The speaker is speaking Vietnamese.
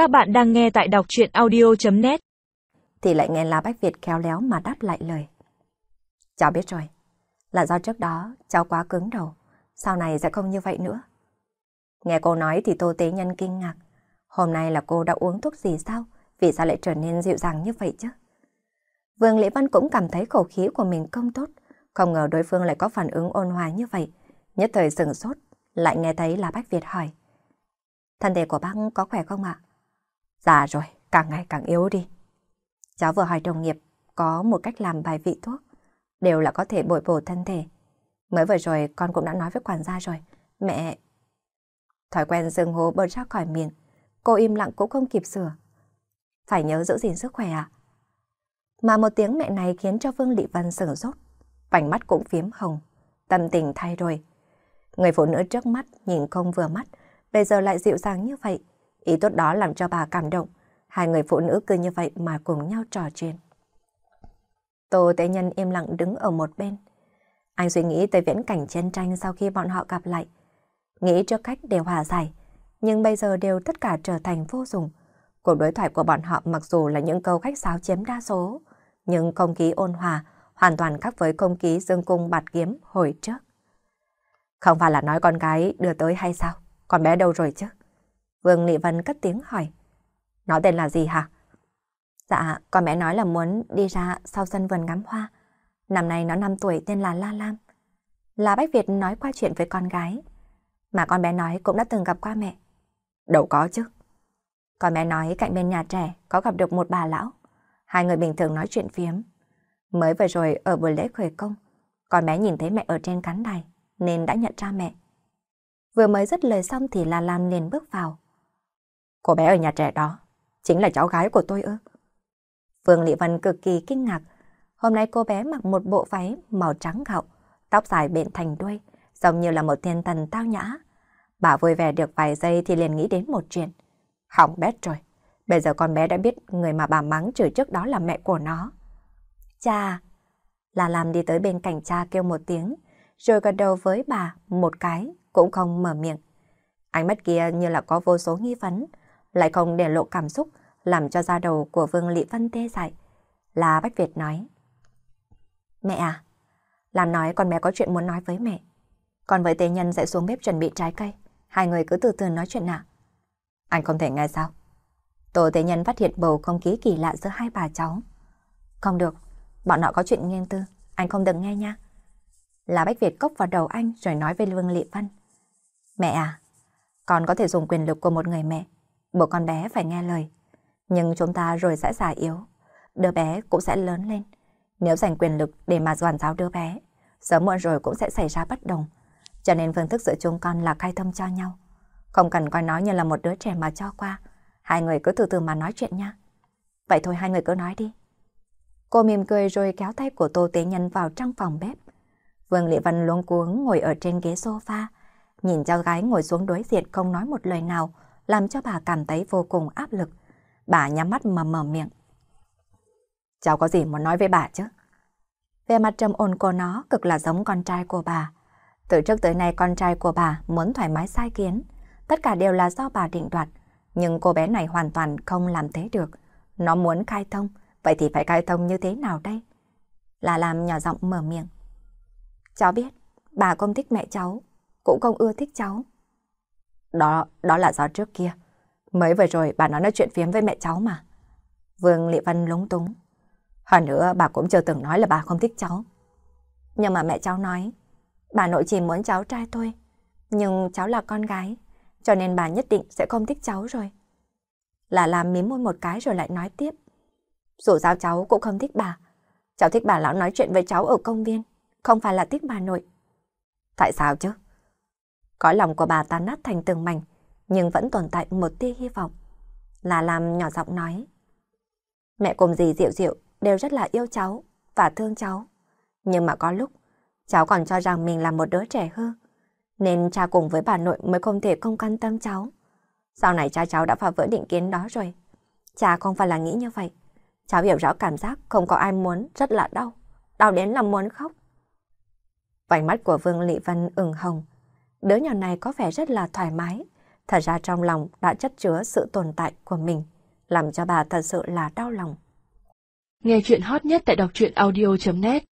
Các bạn đang nghe tại đọc chuyện audio.net Thì lại nghe là Bách Việt khéo léo mà đáp lại lời. Cháu biết rồi, là do trước đó cháu quá cứng đầu, sau này sẽ không như vậy nữa. Nghe cô nói thì Tô Tế Nhân kinh ngạc. Hôm nay là cô đã uống thuốc gì sao? Vì sao lại trở nên dịu dàng như vậy chứ? Vương Lễ Văn cũng cảm thấy khẩu khí của mình không tốt. Không ngờ đối phương lại có phản ứng ôn hòa như vậy. Nhất thời sừng sốt, lại nghe thấy là Bách Việt hỏi. Thân thể của bác có khỏe không ạ? Già rồi, càng ngày càng yếu đi. Cháu vừa hỏi đồng nghiệp có một cách làm bài vị thuốc, đều là có thể bồi bổ thân thể. Mới vừa rồi con cũng đã nói với quản gia rồi, mẹ... Thói quen dừng hố bớt ra khỏi miệng, cô im lặng cũng không kịp sửa. Phải nhớ giữ gìn sức khỏe à? Mà một tiếng mẹ này khiến cho Vương Lị Văn sửng sốt, vành mắt cũng phiếm hồng, tâm tình thay đổi. Người phụ nữ trước mắt nhìn không vừa mắt, bây giờ lại dịu dàng như vậy. Ý tốt đó làm cho bà cảm động. Hai người phụ nữ cứ như vậy mà cùng nhau trò chuyện. Tô Tế Nhân im lặng đứng ở một bên. Anh suy nghĩ tới viễn cảnh chiến tranh sau khi bọn họ gặp lại. Nghĩ trước cách để hòa giải, nhưng bây giờ đều tất cả trở thành vô dụng. Cuộc đối thoại của bọn họ mặc dù là những câu khách sáo chiếm đa số, nhưng không khí ôn hòa hoàn toàn khác với không khí dương cung bạt kiếm hồi trước. Không phải là nói con gái đưa tới hay sao? Con bé đâu rồi chứ? Vương Lị Vân cất tiếng hỏi. Nó tên là gì hả? Dạ, con bé nói là muốn đi ra sau sân vườn ngắm hoa. Năm nay nó 5 tuổi tên là La Lam. Là Bách Việt nói qua chuyện với con gái. Mà con bé nói cũng đã từng gặp qua mẹ. Đâu có chứ. Con bé nói cạnh bên nhà trẻ có gặp được một bà lão. Hai người bình thường nói chuyện phiếm. Mới vừa rồi ở buổi lễ khởi công, con bé nhìn thấy mẹ ở trên cắn đài nên đã nhận ra mẹ. Vừa mới dứt lời xong thì La Lam liền bước vào. Cô bé ở nhà trẻ đó, chính là cháu gái của tôi ư. Phương Lị Vân cực kỳ kinh ngạc. Hôm nay cô bé mặc một bộ váy màu trắng gạo, tóc dài bện thành đuôi, giống như là một thiên thần tao nhã. Bà vui vẻ được vài giây thì liền nghĩ đến một chuyện. Hỏng bét rồi. Bây giờ con bé đã biết người mà bà mắng chửi trước đó là mẹ của nó. Cha! La Lam đi tới bên cạnh cha kêu một tiếng, rồi gật đầu với bà một cái, cũng không mở miệng. Ánh mắt kia như là có vô số nghi vấn, lại không để lộ cảm xúc, làm cho da đầu của Vương Lị Vân tê dại. Là Bách Việt nói. Mẹ à, Lan nói con bé có chuyện muốn nói với mẹ. Con với Tế Nhân sẽ xuống bếp chuẩn bị trái cây. Hai người cứ từ từ nói chuyện nào. Anh không thể nghe sao? tổ Tế Nhân phát hiện bầu không khí kỳ lạ giữa hai bà cháu. Không được, bọn họ có chuyện nghiêng tư, anh không được nghe nha. Là Bách Việt cốc vào đầu anh rồi nói với Vương Lị Vân. Mẹ à, con có thể dùng quyền lực của một người mẹ, buộc con bé phải nghe lời. Nhưng chúng ta rồi sẽ già yếu, đứa bé cũng sẽ lớn lên. Nếu giành quyền lực để mà doàn giáo đứa bé, sớm muộn rồi cũng sẽ xảy ra bất đồng. Cho nên phương thức giữa chúng con là khai thông cho nhau. Không cần coi nó như là một đứa trẻ mà cho qua. Hai người cứ từ từ mà nói chuyện nha. Vậy thôi hai người cứ nói đi. Cô mỉm cười rồi kéo tay của Tô Tế Nhân vào trong phòng bếp. Vương Lệ Văn luống cuống ngồi ở trên ghế sofa, nhìn cháu gái ngồi xuống đối diện không nói một lời nào, làm cho bà cảm thấy vô cùng áp lực. Bà nhắm mắt mà mở miệng. Cháu có gì muốn nói với bà chứ? Về mặt trầm ổn của nó cực là giống con trai của bà. Từ trước tới nay con trai của bà muốn thoải mái sai kiến. Tất cả đều là do bà định đoạt. Nhưng cô bé này hoàn toàn không làm thế được. Nó muốn khai thông, vậy thì phải khai thông như thế nào đây? Là làm nhỏ giọng mở miệng. Cháu biết, bà không thích mẹ cháu, cũng không ưa thích cháu. Đó, đó là do trước kia. Mới vừa rồi bà nói nói chuyện phiếm với mẹ cháu mà. Vương Lị Văn lúng túng. Hơn nữa bà cũng chưa từng nói là bà không thích cháu. Nhưng mà mẹ cháu nói, bà nội chỉ muốn cháu trai thôi. Nhưng cháu là con gái, cho nên bà nhất định sẽ không thích cháu rồi. Là làm mím môi một cái rồi lại nói tiếp. Dù sao cháu cũng không thích bà. Cháu thích bà lão nói chuyện với cháu ở công viên, không phải là thích bà nội. Tại sao chứ? Cõi lòng của bà tan nát thành từng mảnh, nhưng vẫn tồn tại một tia hy vọng. Là làm nhỏ giọng nói. Mẹ cùng dì Diệu Diệu đều rất là yêu cháu và thương cháu. Nhưng mà có lúc, cháu còn cho rằng mình là một đứa trẻ hư. Nên cha cùng với bà nội mới không thể không quan tâm cháu. Sau này cha cháu đã phá vỡ định kiến đó rồi. Cha không phải là nghĩ như vậy. Cháu hiểu rõ cảm giác không có ai muốn rất là đau. Đau đến là muốn khóc. Vành mắt của Vương Lị Vân ửng hồng. Đứa nhỏ này có vẻ rất là thoải mái. Thật ra trong lòng đã chất chứa sự tồn tại của mình, làm cho bà thật sự là đau lòng. Nghe chuyện hot nhất tại đọc truyện audio.net